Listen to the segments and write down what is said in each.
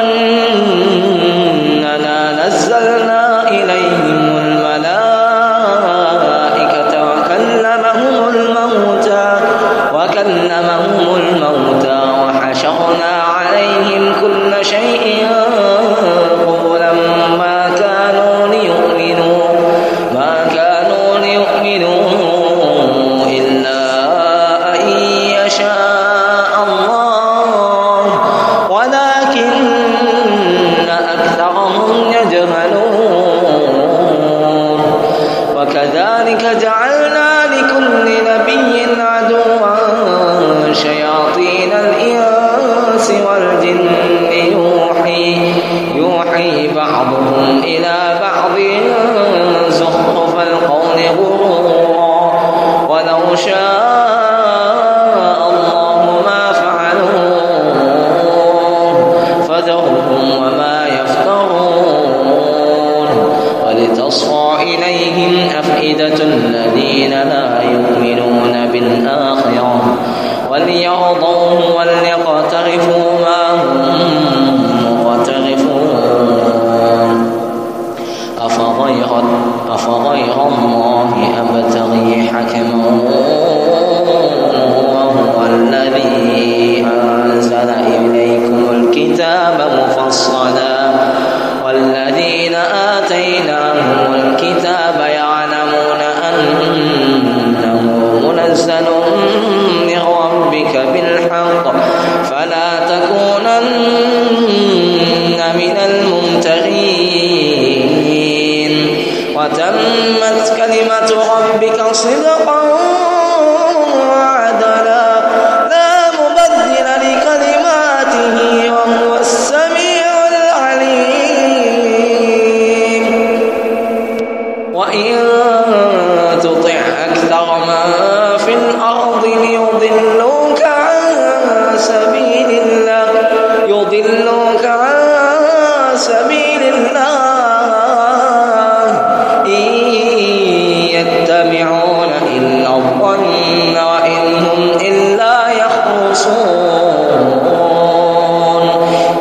أن يرضى يغرن وإن هم إلا يخرصون.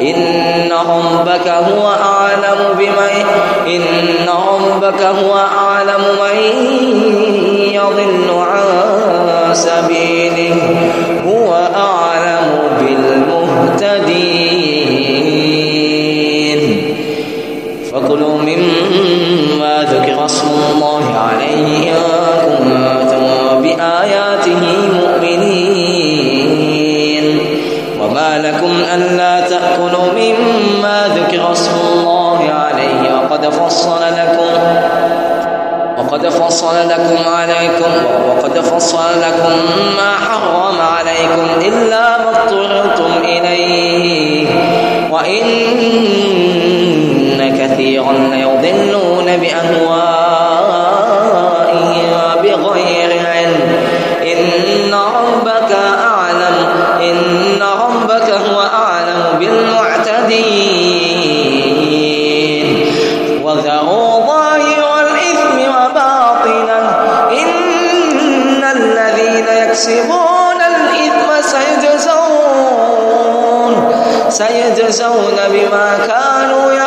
إن ربك هو أعلم بمن إن ربك هو أعلم من يضل عن سبيل لكم ألا تأكلوا مما ذكر اسم الله عليه وقد فصل لكم وقد فصل لكم عليكم وقد فصل لكم ما حرم عليكم إلا ما اضطررتم إليه وإن كثيرا ليضلون بأهوائهم يكتسبون الإثم سيجزون سيجزون بما كانوا يعملون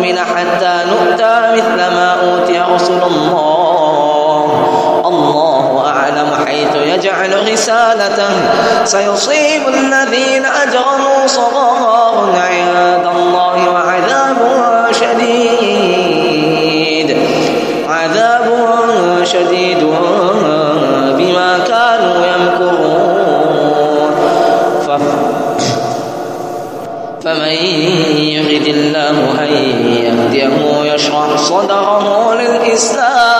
نؤمن حتى نؤتى مثل ما أوتي رسل الله. الله أعلم حيث يجعل رسالته سيصيب الذين أجرموا صغار عند الله وعذاب شديد. عذاب شديد. الله أن يهديه يشرح صدره للإسلام.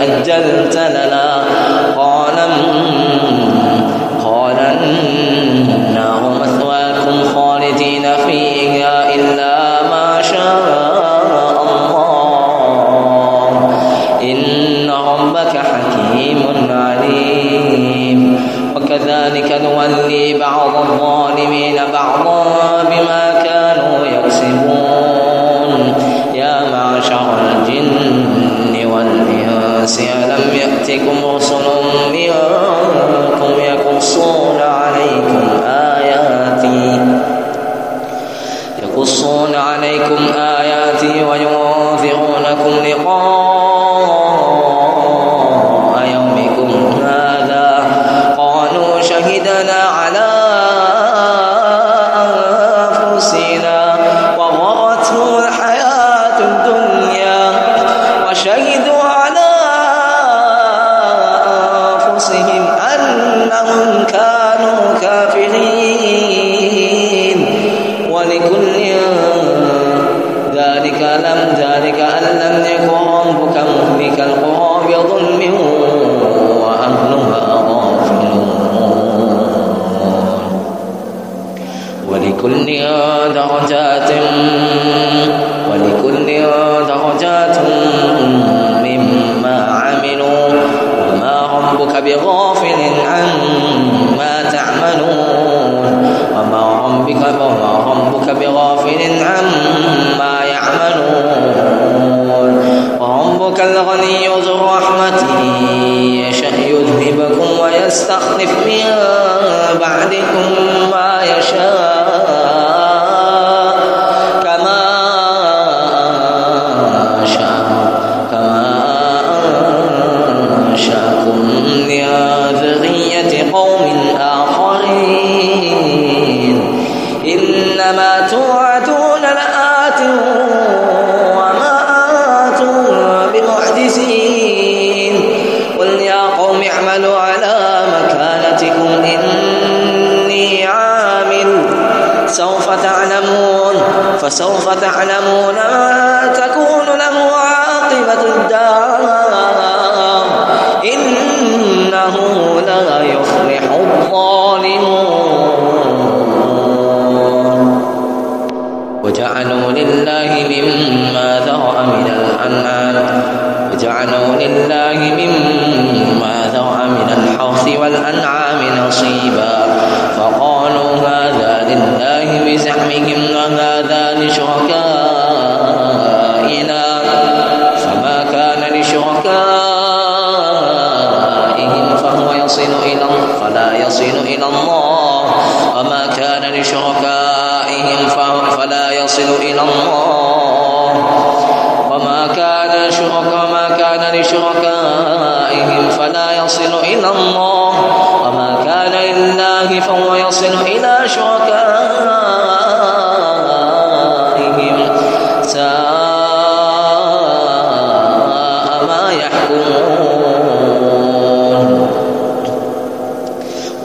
أجلت لنا ذلك ألم ذلك أن لم يكن ربك مهلك القرى بظلم وأهلها غافلون ولكل درجات ولكل درجات مما عملوا. وما ربك بغافل الغني ذو الرحمة يشأ يذهبكم ويستخلف من بعدكم. ما فسوف تعلمون ما تكون له عاقبة الدار. إنه لا يفلح الظالمون. وجعلوا لله مما ذرأ من الأنعام. وجعلوا لله مما ذرأ من الحرث والأنعام نصيبا. لله بزعمهم وهذا لشركائهم يصل إلى الله وما كان لشركائهم فلا يصل إلى الله وما كان شرك وما كان لشركائهم فلا يصل إلى الله وما كان لله فهو يصل إلى شركائهم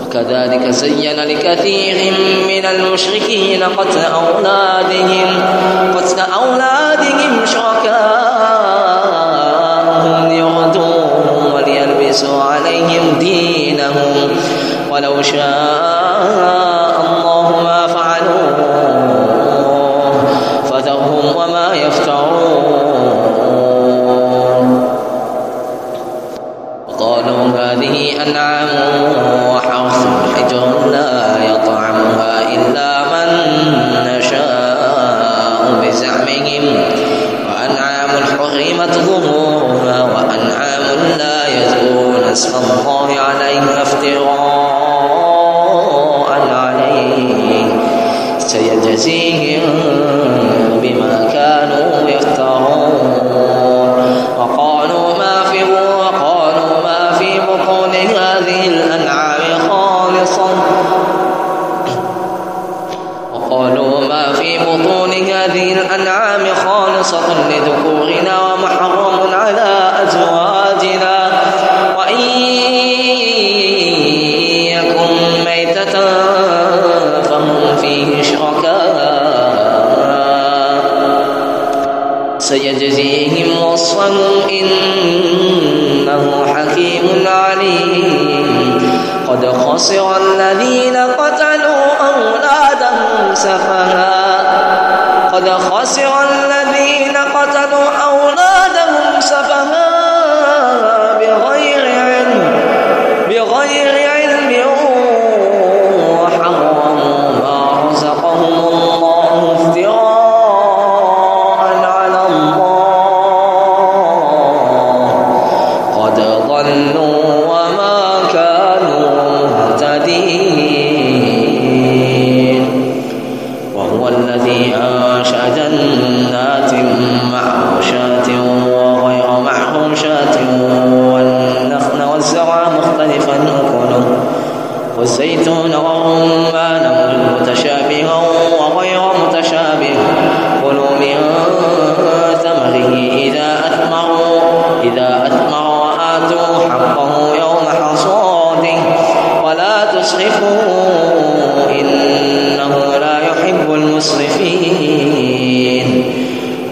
وكذلك زين لكثير من المشركين قتل أولادهم قتل أولادهم ولو شاء سيجزيهم وصفهم إنه حكيم عليم. قد خسر الذين قتلوا أولادهم سفها. قد خسر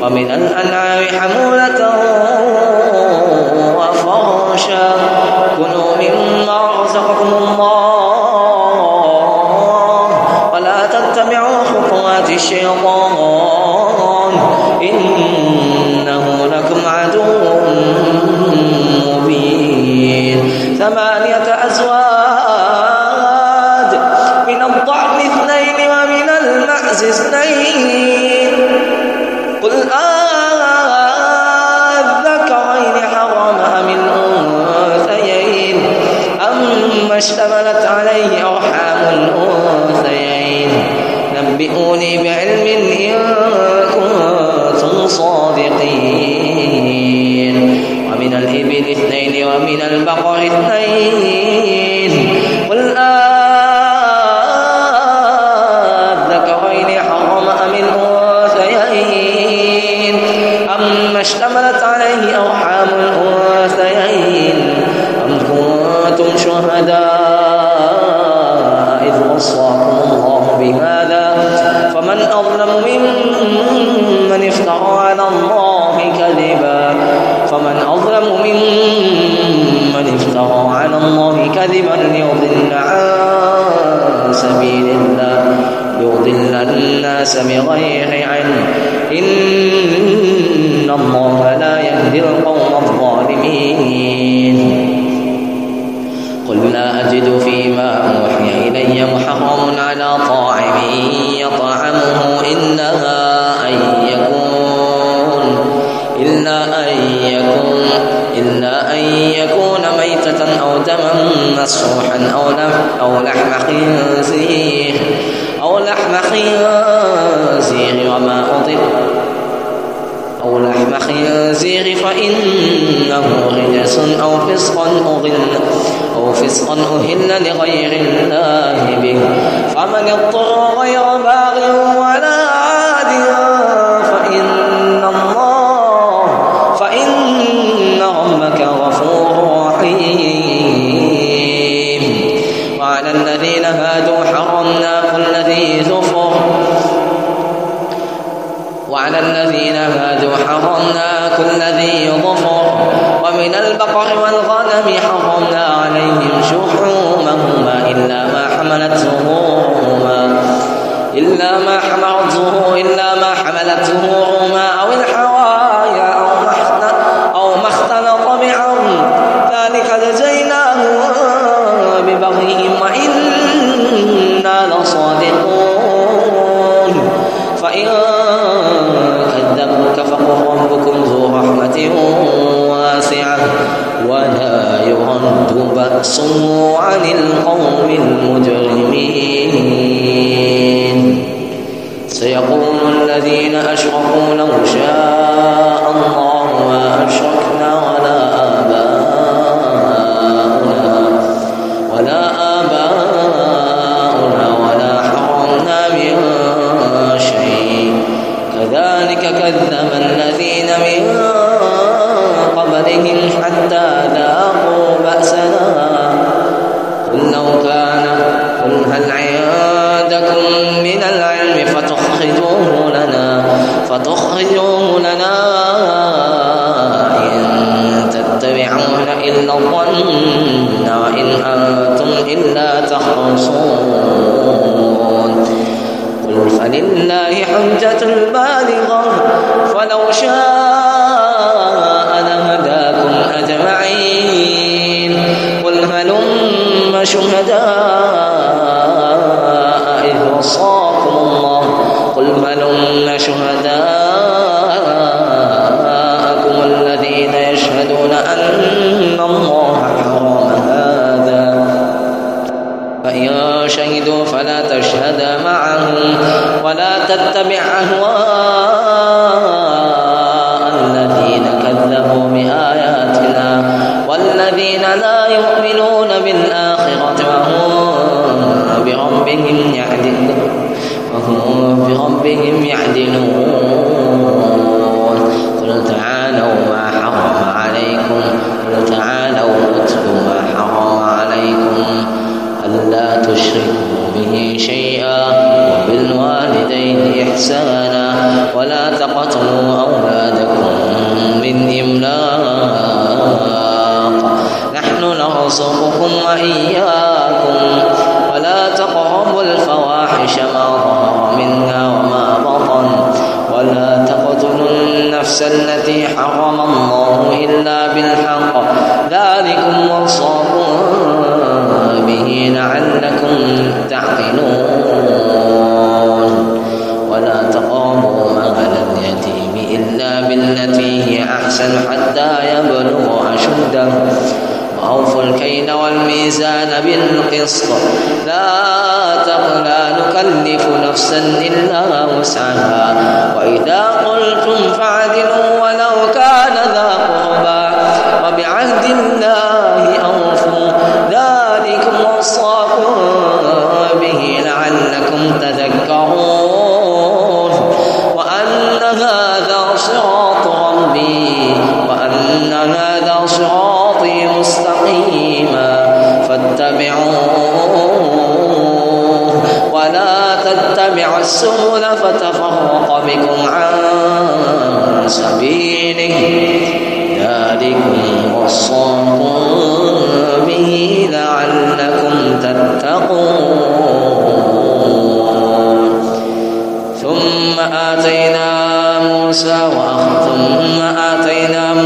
ومن الأنعام حمولة إذ وصاكم الله بهذا فمن أظلم ممن افترى على الله كذبا فمن أظلم ممن افترى على الله كذبا ليضل عن سبيل الله يضل الناس بغير علم. إن الله لا يهدي القوم الظالمين. لا أجد فيما أوحي إلي محرم على طاعم يطعمه إلا أن يكون إلا أن يكون إلا أن يكون ميتة أو دما مسروحا أو لحم خنزير أو لحم خنزير وما أضل أو لحم خنزير فإنه رجس أو فسقا أغل أو فسقا أهل لغير الله به. فمن اضطر غير باغ ولا عاد فإن الله فإن ربك غفور رحيم. وعلى الذين هادوا حرمنا كل ذي زفر. وعلى الذين هادوا حرمنا كل ذي ظفر ومن البقر والغنم حرمنا عليهم شحومهما إلا ما حملت ظهورهما. إلا ما حملت ظهورهما أو الحوايا بأسه عن القوم المجرمين سيقول الذين أشركوا لو شاء الله ما أشركنا هل عندكم من العلم فتخرجوه لنا؟ فتخرجوه لنا. إن تتبعون إلا الظن وإن أنتم إلا تخرصون. قل فلله حجة البالغة. فلو شاء تشهد معهم ولا تتبع أهواء الذين كذبوا بآياتنا والذين لا يؤمنون بالآخرة وهم بربهم يعدلون وهم بربهم يعدلون قل تعالوا ما حرم عليكم هذا صراطي مستقيما فاتبعوه. ولا تتبعوا السبل فتفرق بكم عن سبيله. ذلكم وصاكم به لعلكم تتقون. ثم آتينا موسى وأخذ ثم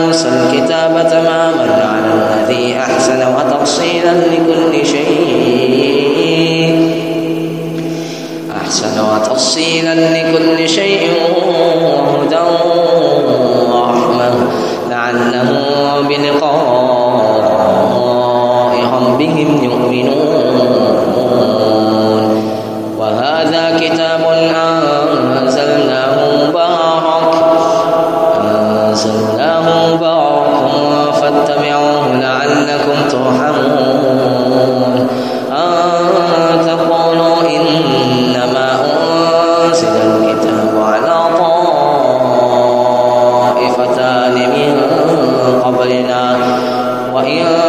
الكتاب تماما على الذي أحسن وتفصيلا لكل شيء. أحسن وتفصيلا لكل شيء وهدى ورحمة. لعلهم بلقاء وإن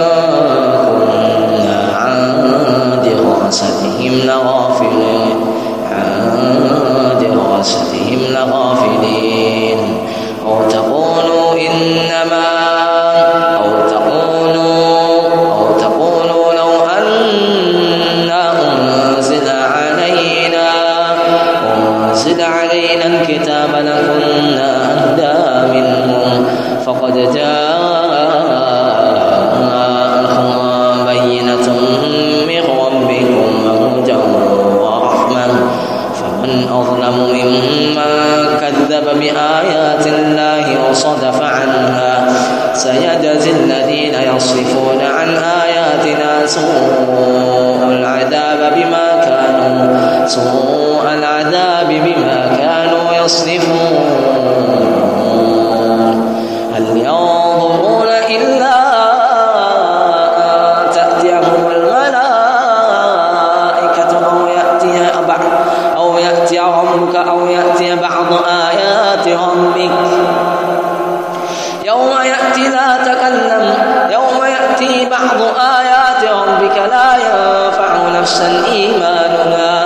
يأتي لا تكلم يوم يأتي بعض آيات ربك لا ينفع نفسا إيمانها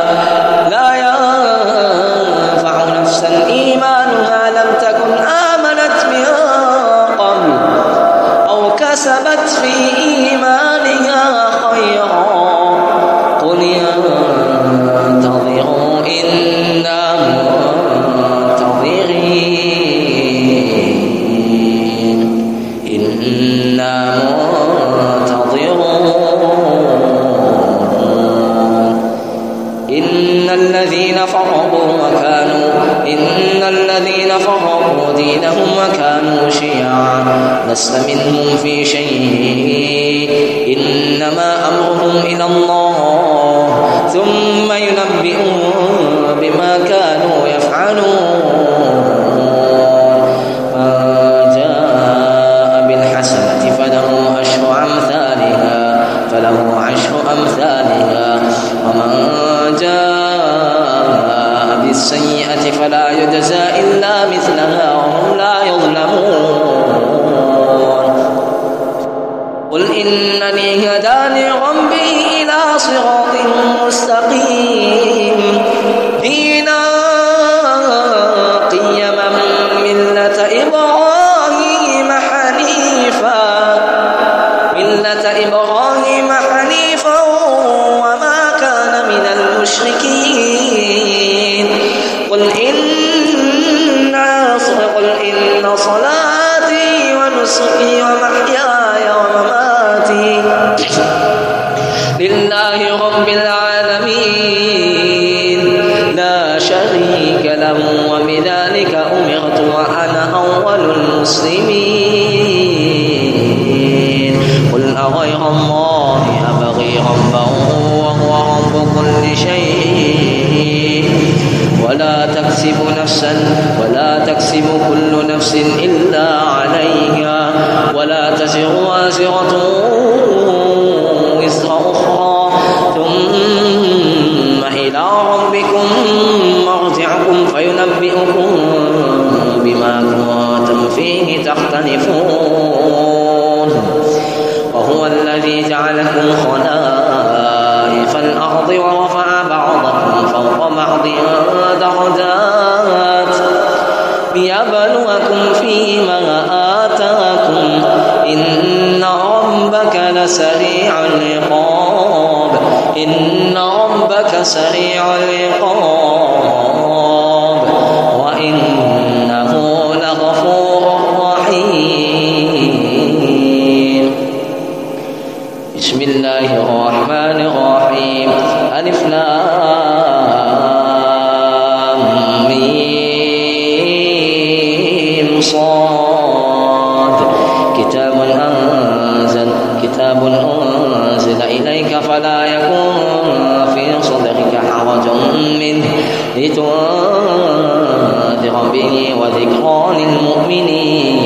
لست منهم في شيء. إنما أمرهم إلى الله ثم ينبئهم بما كانوا يفعلون. من جاء بالحسنة فله عشر أمثالها فله عشر أمثالها. ومن جاء بالسيئة فلا يجزى إلا مثلها وهم لا يظلمون. إنني هداني ربي إلى صراط مستقيم. فينبئكم بما كنتم فيه تختلفون وهو الذي جعلكم خلائف الأرض ورفع بعضكم فوق بعض درجات ليبلوكم فيما آتاكم إن ربك لسريع العقاب إن ربك سريع العقاب إن وذكرى للمؤمنين.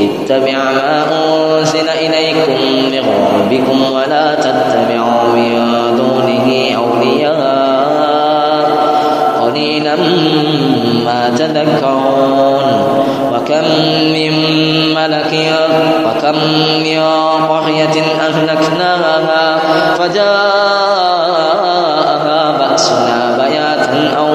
اتبع ما أنزل إليكم من ربكم ولا تتبعوا من دونه أولياء. قليلا ما تذكرون. وكم من ملك وكم من قرية أهلكناها فجاءها بأسنا بياتا أو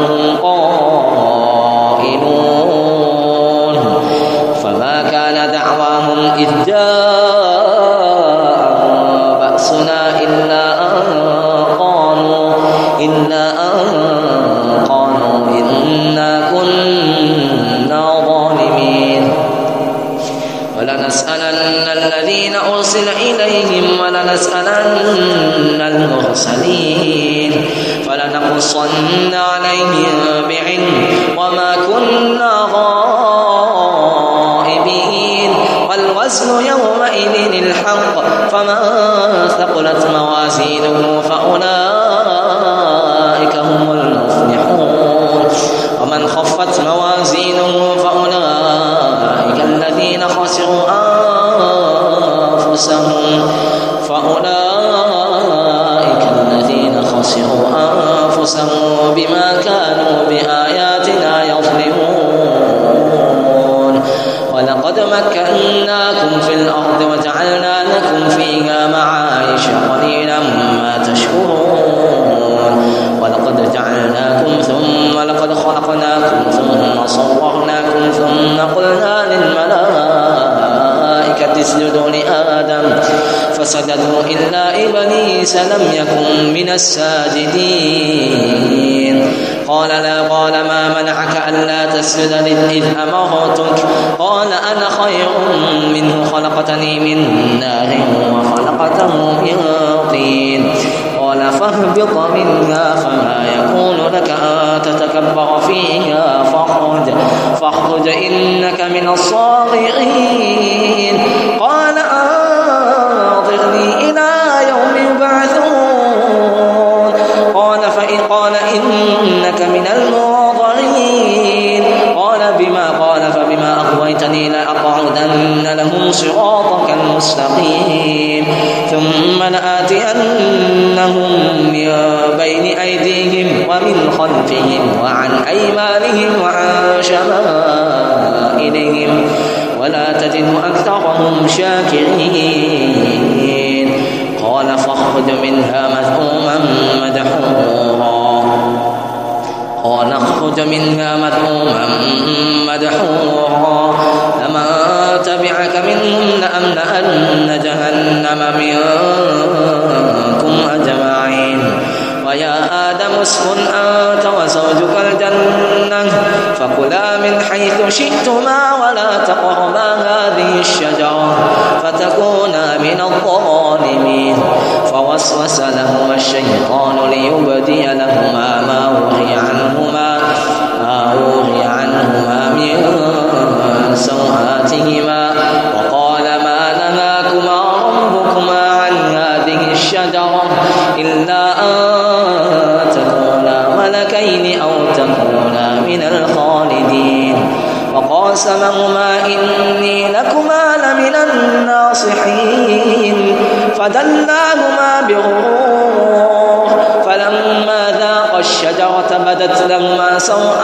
أنفسهم بما كانوا بآياتنا يظلمون. ولقد مكناكم في الأرض وجعلنا لكم فيها معايش قليلا ما تشكرون. ولقد جعلناكم ثم لقد خلقناكم ثم صورناكم ثم قلنا للملائكة اسجدوا فسجدوا إلا إبليس لم يكن من الساجدين. قال لا قال ما منعك ألا تسجد إذ أمرتك؟ قال أنا خير منه خلقتني من نار وخلقته من طين. قال فاهبط منها فما يكون لك أن تتكبر فيها فاخرج فاخرج إنك من الصاغرين. قال أنظرني إلى يوم يبعثون. قال فإن قال إنك من المنظرين. قال بما قال فبما أغويتني لأقعدن لهم صراطك المستقيم. ثم لآتينهم من بين أيديهم ومن خلفهم وعن أيمانهم وعن شمائلهم. ولا تجد أكثرهم شاكرين. قال فاخرج منها مذءوما مدحورا. قال اخرج منها مذءوما مدحورا. لمن تبعك منهم لأملأن جهنم منكم أجمعين. ويا آدم اسكن أنت وزوجك الجنة فكلا من حيث شئتما ولا تقربا هذه الشجرة فتكونا من الظالمين. فوسوس لهما الشيطان ليبدي لهما ما وهي عنهما ما وهي عنهما من سوآتهما وقاسمهما إني لكما لمن الناصحين. فدلاهما بغرور فلما ذاق الشجرة بدت لهما سوآتهما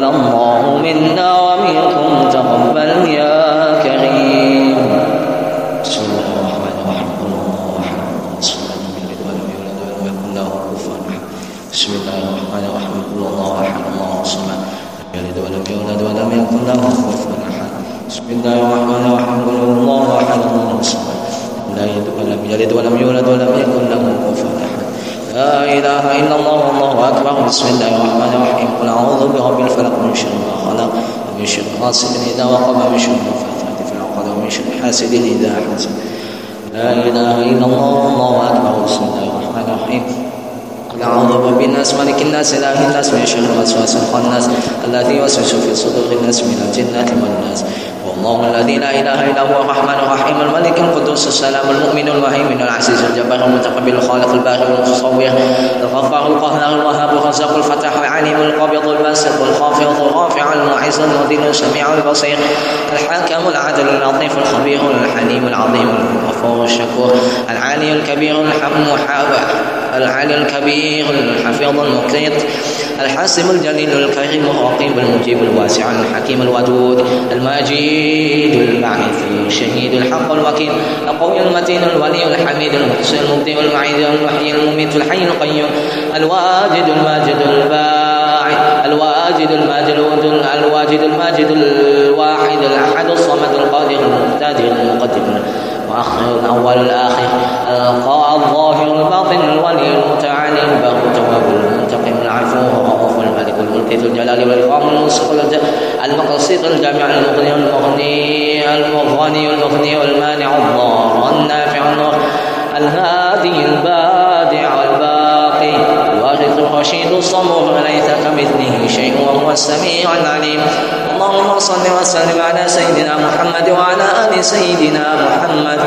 ولم حاسد إذا حسد لا إله إلا الله والله أكبر بسم الله الرحمن الرحيم. قل أعوذ برب الناس ملك الناس إله الناس من شر الوسواس الخناس الذي يوسوس في صدور الناس من الجنة والناس. والله الذي لا إله إلا هو الرحمن الرحيم الملك القدوس السلام المؤمن المهيمن العزيز الجبار المتقبل الخالق البارئ المصور الغفار القهار الوهاب الرزاق الفتاح العليم القابض الباسط الخافض الرافع المعز المذل السميع البصير الحاكم العدل اللطيف الخبير الحليم العظيم الغفور الشكور العالي الكبير الحم العلي الكبير الحفيظ المقيت الحاسم الجليل الكريم الرقيب المجيب الواسع الحكيم الودود المجيد البعيث الشهيد الحق الوكيل القوي المتين الولي الحميد المحسن المبدئ المعيد المحيي المميت الحي القيوم الواجد الماجد الباعث الواجد الماجد الواجد الماجد الواحد الأحد الصمد القادر المقتدر المقدم المؤخر الأول الآخر الظاهر الباطن الولي المتعالي البر التواب المنتقم. العفو الرؤوف الملك الملك ذو الجلال والإكرام المقصد المقصد الجامع المغني المغني المغني المغني والمانع الضار النافع النور الهادي البادع الباقي. الوارث الرشيد الصمور ليس كمثله شيء وهو السميع العليم. اللهم صل وسلم على سيدنا محمد وعلى آل سيدنا محمد.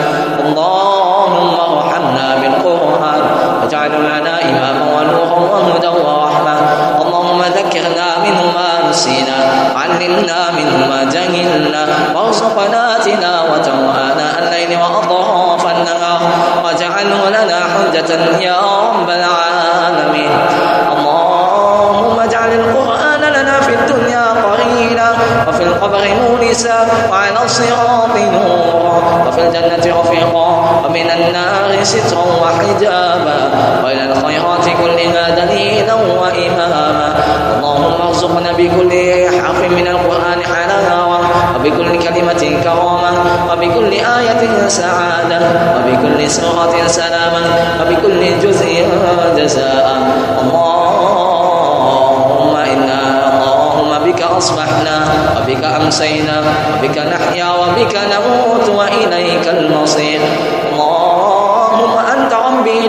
اللهم ارحمنا بالقران واجعله لنا اماما ونورا وهدى ورحمه اللهم ذكرنا منه ما نسينا علمنا منه ما جهلنا وارزقنا تلاوته اناء الليل واطراف النهار واجعله لنا حجه يا رب العالمين اللهم اجعل القران لنا في الدنيا قرينا وفي القبر مونسا وعلى الصراط نورا وفي الجنة رفيقا ومن النار سترا وحجابا وإلى الخيرات كلها دليلا وإماما. اللهم ارزقنا بكل حرف من القرآن حلاوة وبكل كلمة كرامة وبكل آية سعادة وبكل سورة سلاما وبكل جزء جزاء. اللهم أصبحنا وبك أمسينا وبك نحيا وبك نموت وإليك المصير.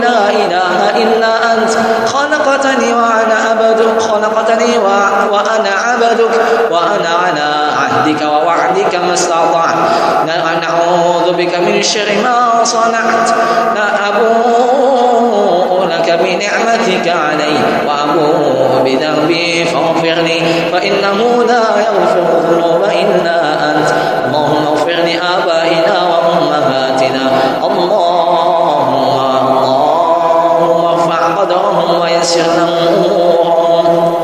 لا إله إلا أنت. خلقتني وأنا عبدك. خلقتني وأنا عبدك. وأنا على عهدك ووعدك ما استطعت. نعوذ بك من شر ما صنعت. لا أبوء لك بنعمتك علي وأبوء بذنبي. فاغفر لي فإنه لا يغفر الذنوب إلا أنت. اللهم اغفر لآبائنا وأمهاتنا. ويسر لهم أمورهم.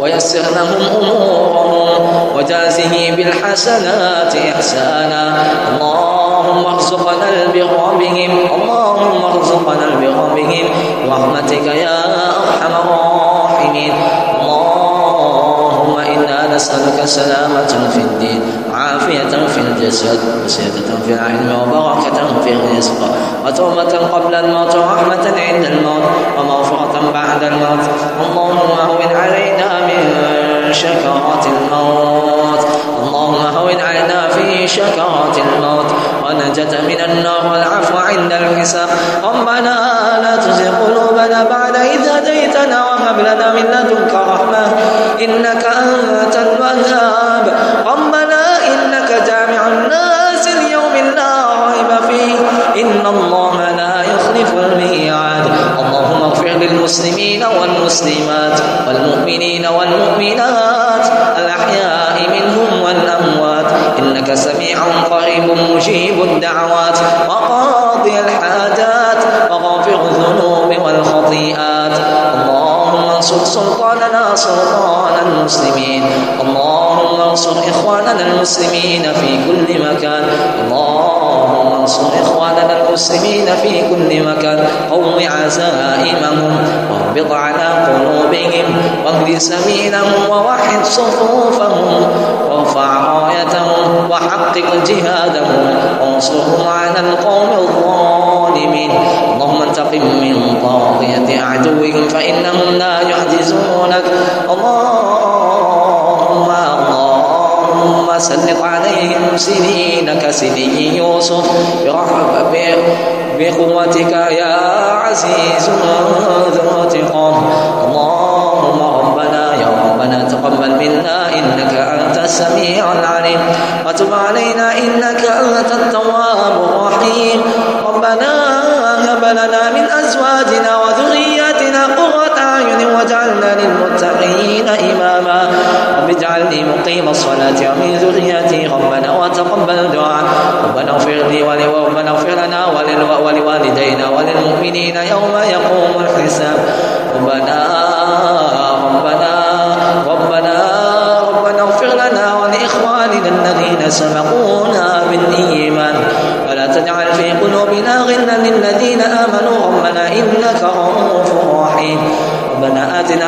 ويسر لهم أمورهم. وجازه بالحسنات إحسانا. اللهم ارزقنا البر بهم. اللهم ارزقنا البر بهم. برحمتك يا أرحم الراحمين. اللهم إنا نسألك سلامة في الدين عافية في الجسد وسيادة في العلم وبركة في الرزق وتوبة قبل الموت ورحمة عند الموت ومغفرة بعد الموت. اللهم هون علينا من شكرات الموت. اللهم هون علينا في شكرات الموت ونجة من النار والعفو عند الحساب ربنا لا تزغ قلوبنا بعد إذ هديتنا وهب لنا من لدنك رحمة إنك أنت الوهاب ربنا إنك جامع الناس اليوم لا ريب فيه إن الله لا يخلف الميعاد اللهم اغفر للمسلمين والمسلمات والمؤمنين والمؤمنات سميع قريب مجيب الدعوات وقاضي الحاجات وغافر الذنوب والخطيئات. اللهم انصر سلطاننا سلطان المسلمين. اللهم انصر إخواننا المسلمين في كل مكان. اللهم انصر إخواننا المسلمين في كل مكان قوم عزائمهم واربط على قلوبهم واهد سبيلهم ووحد صفوفهم وارفع رايتهم وحقق جهادهم وانصرهم على القوم الظالمين اللهم انتقم من طاغية عدوهم فإنهم لا يحجزونك اللهم اللهم سلط عليهم سنين كسني يوسف بقوتك يا عزيز ذو انتقام اللهم ربنا يا ربنا تقبل منا إنك أنت السميع العليم وتب علينا إنك أنت التواب الرحيم ربنا هب لنا من أزواجنا قرة أعين واجعلنا للمتقين إماما. رب اجعلني مقيم الصلاة ومن ذريتي ربنا وتقبل دعاء. ربنا اغفر لي وربنا اغفر لنا ولوالدينا وللمؤمنين يوم يقوم الحساب. ربنا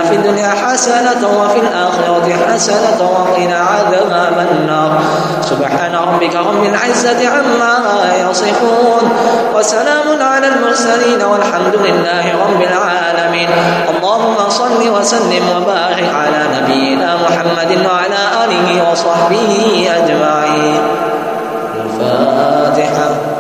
في الدنيا حسنة وفي الآخرة حسنة وقنا عذاب النار. سبحان ربك رب العزة عما يصفون وسلام على المرسلين والحمد لله رب العالمين. اللهم صل وسلم وبارك على نبينا محمد وعلى آله وصحبه أجمعين. الفاتحة.